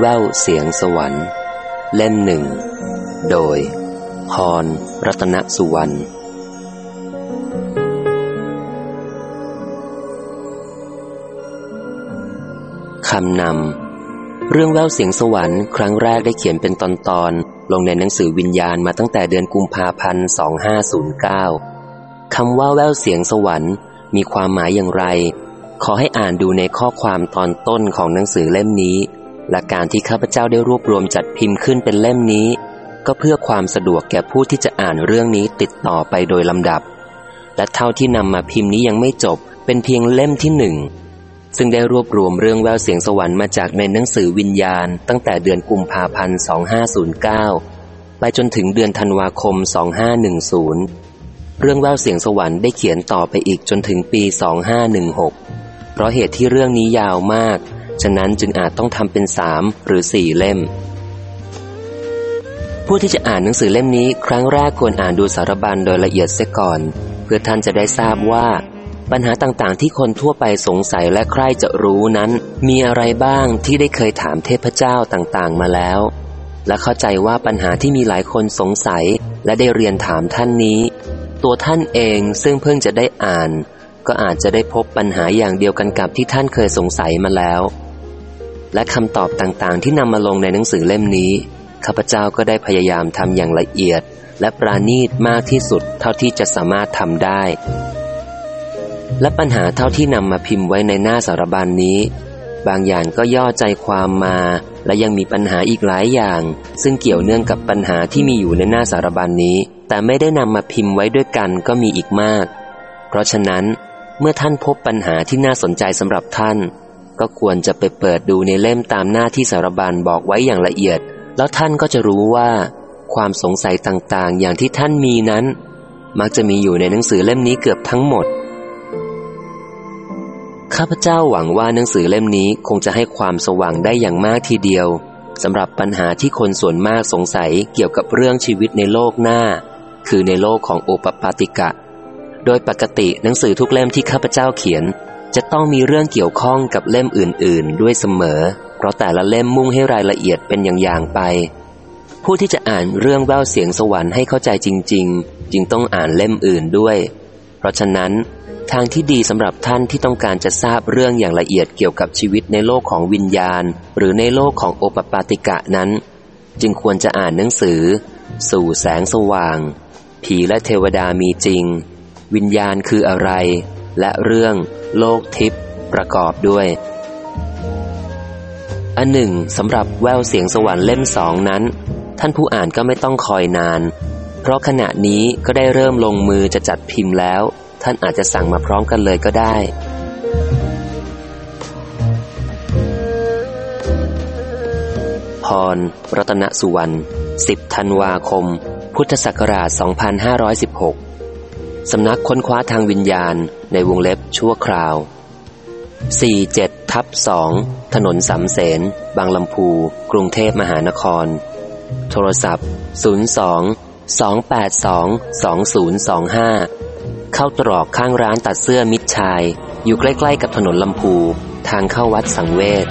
แววเสียงสวรรค์ เล่มหนึ่ง โดย พร รัตนสุวรรณคำนำ เรื่องแววเสียงสวรรค์ ครั้งแรกได้เขียนเป็นตอนๆลงในหนังสือวิญญาณมาตั้งแต่เดือนกุมภาพันธ์2509 คำว่าแววเสียงสวรรค์ มีความหมายอย่างไร ขอให้อ่านดูในข้อความตอนต้นของหนังสือเล่มนี้ และการที่ข้าพเจ้าได้รวบรวมจัดพิมพ์ขึ้นเป็นเล่มนี้ ก็เพื่อความสะดวกแก่ผู้ที่จะอ่านเรื่องนี้ติดต่อไปโดยลำดับ และเท่าที่นำมาพิมพ์นี้ยังไม่จบ เป็นเพียงเล่มที่หนึ่งซึ่งได้รวบรวมเรื่องแววเสียงสวรรค์มาจากในหนังสือวิญญาณ ตั้งแต่เดือนกุมภาพันธ์ 2509 ไปจนถึงเดือนธันวาคม 2510 เรื่องแววเสียงสวรรค์ได้เขียนต่อไปอีกจนถึงปี 2516 เพราะเหตุที่เรื่องนี้ยาวมาก ฉะนั้นจึงอาจต้องทำเป็นสามหรือสี่เล่ม ผู้ที่จะอ่านหนังสือเล่มนี้ ครั้งแรกควรอ่านดูสารบัญโดยละเอียดเสียก่อน เพื่อท่านจะได้ทราบว่า ปัญหาต่างๆ ที่คนทั่วไปสงสัยและใคร่จะรู้นั้น มีอะไรบ้างที่ได้เคยถามเทพเจ้าต่างๆ มาแล้ว และเข้าใจว่าปัญหาที่มีหลายคนสงสัยและได้เรียนถามท่านนี้ ตัวท่านเองซึ่งเพิ่งจะได้อ่านก็อาจจะได้พบปัญหาอย่างเดียวกันกับที่ท่านเคยสงสัยมาแล้ว และคำตอบต่างๆ ที่นำมาลงในหนังสือเล่มนี้ ข้าพเจ้าก็ได้พยายามทำอย่างละเอียด และปราณีตมากที่สุดเท่าที่จะสามารถทำได้ และปัญหาเท่าที่นำมาพิมพ์ไว้ในหน้าสารบัญนนี้ บางอย่างก็ย่อใจความมา และยังมีปัญหาอีกหลายอย่าง ซึ่งเกี่ยวเนื่องกับปัญหาที่มีอยู่ในหน้าสารบัญนนี้ แต่ไม่ได้นำมาพิมพ์ไว้ด้วยกันก็มีอีกมาก เพราะฉะนั้น เมื่อท่านพบปัญหาที่น่าสนใจสำหรับท่าน ก็ควรจะไปเปิดดูในเล่มตามหน้าที่สารบัญบอกไว้อย่างละเอียด แล้วท่านก็จะรู้ว่า ความสงสัยต่างๆ อย่างที่ท่านมีนั้น มักจะมีอยู่ในหนังสือเล่มนี้เกือบทั้งหมด ข้าพเจ้าหวังว่าหนังสือเล่มนี้คงจะให้ความสว่างได้อย่างมากทีเดียวสำหรับปัญหาที่คนส่วนมากสงสัยเกี่ยวกับเรื่องชีวิตในโลกหน้า คือในโลกของโอปปาติกะ โดยปกติหนังสือทุกเล่มที่ข้าพเจ้าเขียน จะต้องมีเรื่องเกี่ยวข้องกับเล่มอื่น ๆ ด้วยเสมอ เพราะแต่ละเล่มมุ่งให้รายละเอียดเป็นอย่างๆไป ผู้ที่จะอ่านเรื่องแววเสียงสวรรค์ให้เข้าใจจริง ๆ จึงต้องอ่านเล่มอื่นด้วย เพราะฉะนั้นทางที่ดีสำหรับท่านที่ต้องการจะทราบเรื่องอย่างละเอียดเกี่ยวกับชีวิตในโลกของวิญญาณ หรือในโลกของโอปปาติกะนั้น จึงควรจะอ่านหนังสือ สู่แสงสว่าง ผีและเทวดามีจริง วิญญาณคืออะไร และเรื่องโลกทิพย์ประกอบด้วย อันหนึ่งสำหรับแววเสียงสวรรค์เล่มสองนั้น ท่านผู้อ่านก็ไม่ต้องคอยนาน เพราะขณะนี้ก็ได้เริ่มลงมือจะจัดพิมพ์แล้ว ท่านอาจจะสั่งมาพร้อมกันเลยก็ได้ พร รัตนสุวรรณ 10 ธันวาคม พุทธศักราช 2516 สำนักค้นคว้าทางวิญญาณในวงเล็บชั่วคราว 47ทับ2ถนนสำเสน บางลำพู กรุงเทพมหานคร โทรศัพท์ 02 282 2025 เข้าตรอกข้างร้านตัดเสื้อมิตรชาย อยู่ใกล้ๆกับถนนลำพู ทางเข้าวัดสังเวช